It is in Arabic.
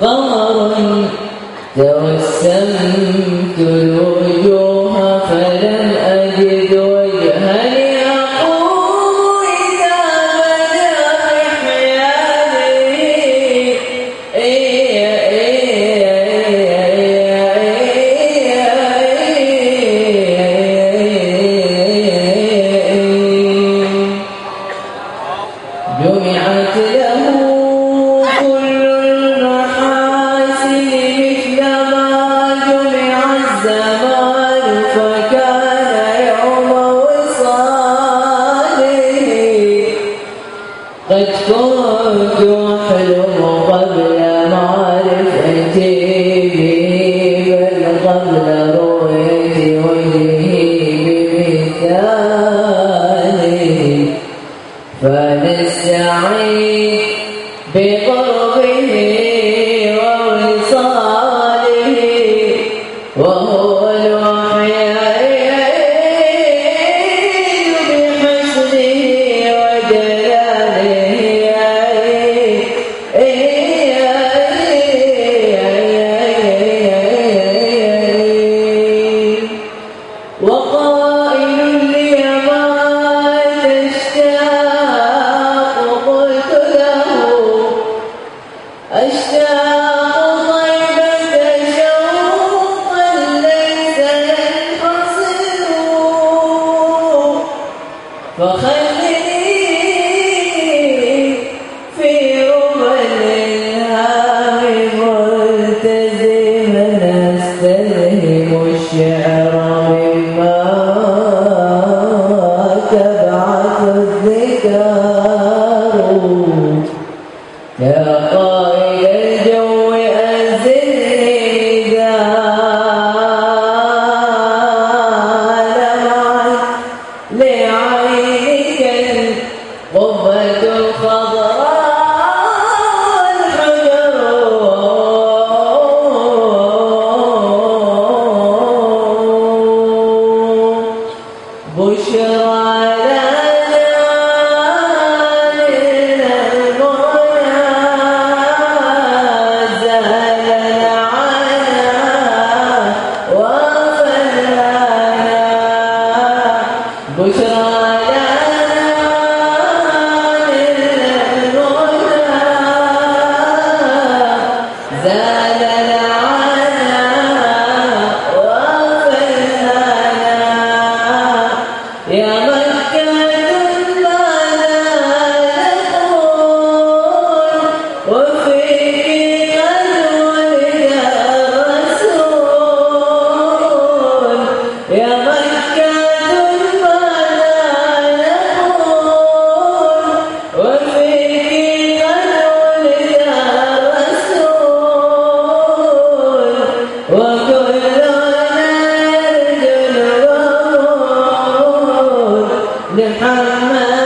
قمر توسمت السمت قد كنت حلم قبل معرفتي بل قبل رؤية وجهه بمثاله فنستعين وخلني في رمل الهام ملتزما استلهم الشعر بشرى يا للهدى ذلك محمد